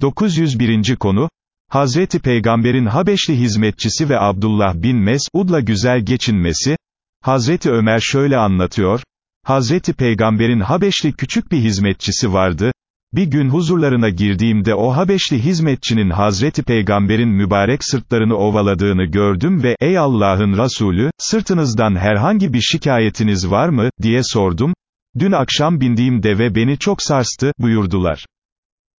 901. konu, Hazreti Peygamber'in Habeşli hizmetçisi ve Abdullah bin Mes'ud'la güzel geçinmesi, Hazreti Ömer şöyle anlatıyor, Hazreti Peygamber'in Habeşli küçük bir hizmetçisi vardı, bir gün huzurlarına girdiğimde o Habeşli hizmetçinin Hazreti Peygamber'in mübarek sırtlarını ovaladığını gördüm ve, ey Allah'ın Resulü, sırtınızdan herhangi bir şikayetiniz var mı, diye sordum, dün akşam bindiğim deve beni çok sarstı, buyurdular.